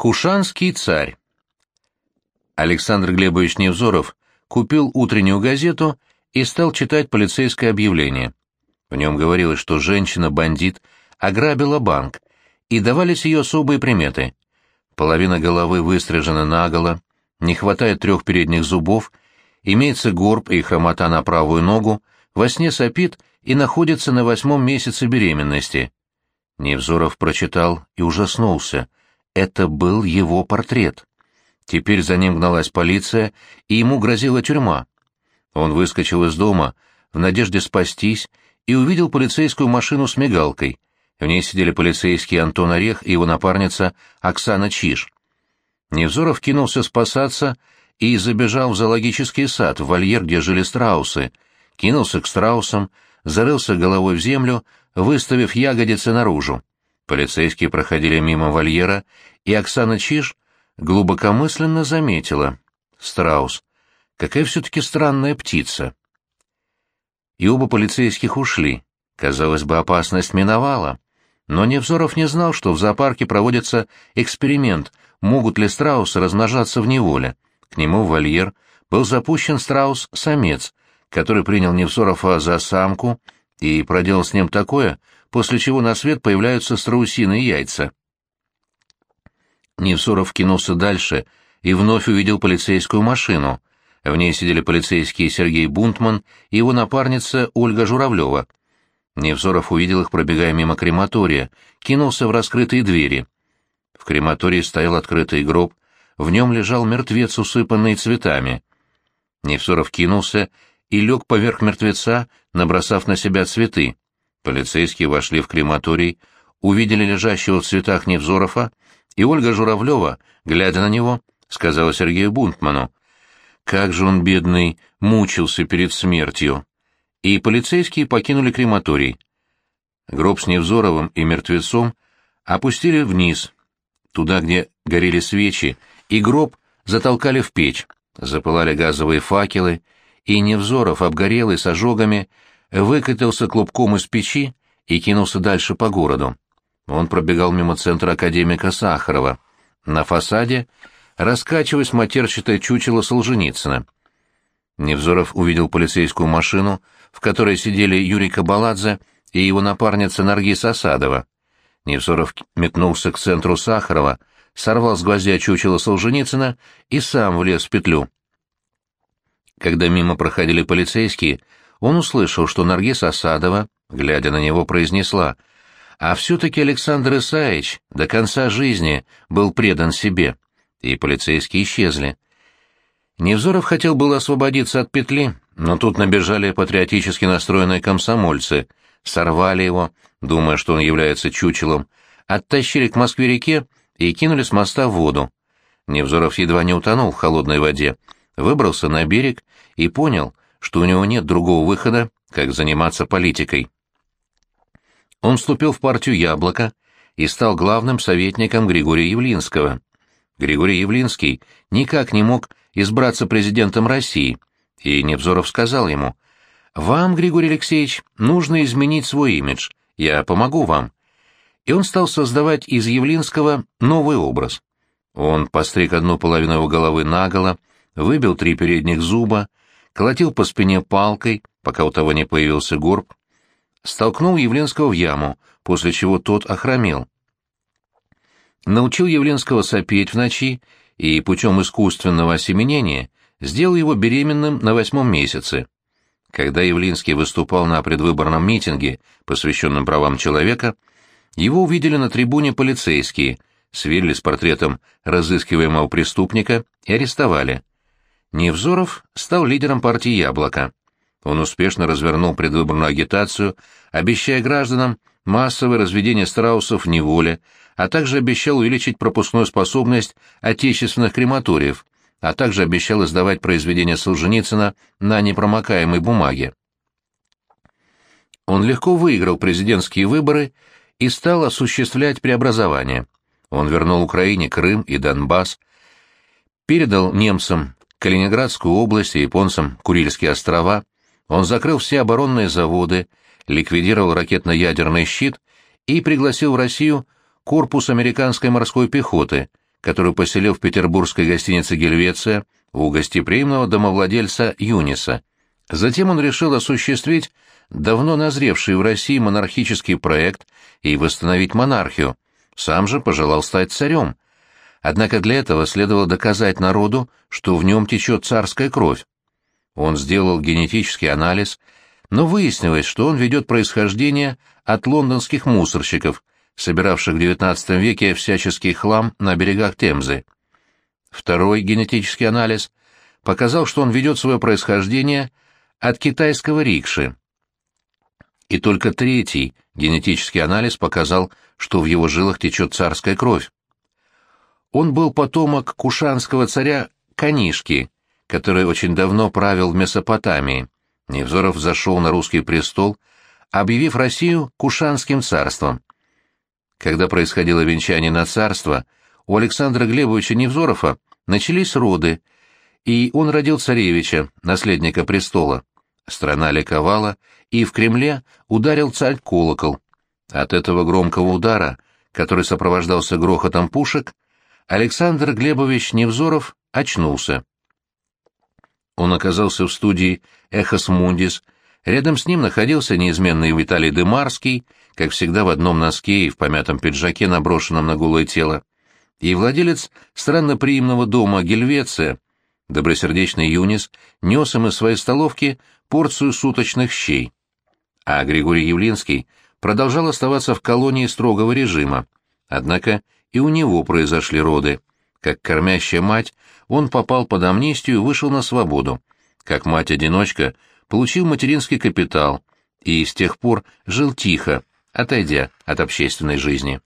Кушанский царь. Александр Глебович Невзоров купил утреннюю газету и стал читать полицейское объявление. В нем говорилось, что женщина-бандит ограбила банк, и давались ее особые приметы. Половина головы выстрижена наголо, не хватает трех передних зубов, имеется горб и хромота на правую ногу, во сне сопит и находится на восьмом месяце беременности. Невзоров прочитал и ужаснулся — это был его портрет. Теперь за ним гналась полиция, и ему грозила тюрьма. Он выскочил из дома в надежде спастись и увидел полицейскую машину с мигалкой. В ней сидели полицейский Антон Орех и его напарница Оксана Чиж. Невзоров кинулся спасаться и забежал в зоологический сад, в вольер, где жили страусы, кинулся к страусам, зарылся головой в землю, выставив ягодицы наружу. Полицейские проходили мимо вольера, и Оксана Чиж глубокомысленно заметила. Страус. Какая все-таки странная птица. И оба полицейских ушли. Казалось бы, опасность миновала. Но Невзоров не знал, что в зоопарке проводится эксперимент, могут ли страусы размножаться в неволе. К нему в вольер был запущен страус-самец, который принял Невзорова за самку и проделал с ним такое, после чего на свет появляются страусиные яйца. Невсуров кинулся дальше и вновь увидел полицейскую машину. В ней сидели полицейские Сергей Бунтман и его напарница Ольга Журавлева. Невзоров увидел их, пробегая мимо крематория, кинулся в раскрытые двери. В крематории стоял открытый гроб, в нем лежал мертвец, усыпанный цветами. Невзоров кинулся и лег поверх мертвеца, набросав на себя цветы. Полицейские вошли в крематорий, увидели лежащего в цветах Невзорова, и Ольга Журавлева, глядя на него, сказала Сергею Бунтману, «Как же он, бедный, мучился перед смертью!» И полицейские покинули крематорий. Гроб с Невзоровым и мертвецом опустили вниз, туда, где горели свечи, и гроб затолкали в печь. Запылали газовые факелы, и Невзоров, обгорелый с ожогами, выкатился клубком из печи и кинулся дальше по городу. Он пробегал мимо центра академика Сахарова. На фасаде раскачиваясь матерчатое чучело Солженицына. Невзоров увидел полицейскую машину, в которой сидели Юрий Кабаладзе и его напарница Наргиз Осадова. Невзоров метнулся к центру Сахарова, сорвал с гвоздя чучело Солженицына и сам влез в петлю. Когда мимо проходили полицейские, он услышал, что Наргиз Осадова, глядя на него, произнесла, «А все-таки Александр Исаевич до конца жизни был предан себе», и полицейские исчезли. Невзоров хотел было освободиться от петли, но тут набежали патриотически настроенные комсомольцы, сорвали его, думая, что он является чучелом, оттащили к Москве-реке и кинули с моста в воду. Невзоров едва не утонул в холодной воде, выбрался на берег и понял, что у него нет другого выхода, как заниматься политикой. Он вступил в партию «Яблоко» и стал главным советником Григория Явлинского. Григорий Явлинский никак не мог избраться президентом России, и Невзоров сказал ему, «Вам, Григорий Алексеевич, нужно изменить свой имидж, я помогу вам». И он стал создавать из Явлинского новый образ. Он постриг одну половину его головы наголо, выбил три передних зуба, колотил по спине палкой, пока у того не появился горб, столкнул Явленского в яму, после чего тот охромел. Научил Явленского сопеть в ночи и путем искусственного осеменения сделал его беременным на восьмом месяце. Когда Явлинский выступал на предвыборном митинге, посвященном правам человека, его увидели на трибуне полицейские, сверили с портретом разыскиваемого преступника и арестовали. Невзоров стал лидером партии «Яблоко». Он успешно развернул предвыборную агитацию, обещая гражданам массовое разведение страусов в неволе, а также обещал увеличить пропускную способность отечественных крематориев, а также обещал издавать произведения Солженицына на непромокаемой бумаге. Он легко выиграл президентские выборы и стал осуществлять преобразование. Он вернул Украине Крым и Донбасс, передал немцам Калининградскую область и японцам Курильские острова, он закрыл все оборонные заводы, ликвидировал ракетно-ядерный щит и пригласил в Россию корпус американской морской пехоты, которую поселил в петербургской гостинице «Гельвеция» у гостеприимного домовладельца Юниса. Затем он решил осуществить давно назревший в России монархический проект и восстановить монархию. Сам же пожелал стать царем. Однако для этого следовало доказать народу, что в нем течет царская кровь. Он сделал генетический анализ, но выяснилось, что он ведет происхождение от лондонских мусорщиков, собиравших в XIX веке всяческий хлам на берегах Темзы. Второй генетический анализ показал, что он ведет свое происхождение от китайского рикши. И только третий генетический анализ показал, что в его жилах течет царская кровь. Он был потомок кушанского царя Канишки, который очень давно правил в Месопотамии. Невзоров зашел на русский престол, объявив Россию Кушанским царством. Когда происходило венчание на царство, у Александра Глебовича Невзорова начались роды, и он родил царевича, наследника престола. Страна ликовала, и в Кремле ударил царь колокол. От этого громкого удара, который сопровождался грохотом пушек, Александр Глебович Невзоров очнулся. Он оказался в студии «Эхос Мундис», рядом с ним находился неизменный Виталий Дымарский, как всегда в одном носке и в помятом пиджаке, наброшенном на голое тело, и владелец странноприимного дома Гельвеция, добросердечный Юнис, нес им из своей столовки порцию суточных щей. А Григорий Явлинский продолжал оставаться в колонии строгого режима. Однако и у него произошли роды. Как кормящая мать, он попал под амнистию и вышел на свободу. Как мать-одиночка, получил материнский капитал и с тех пор жил тихо, отойдя от общественной жизни.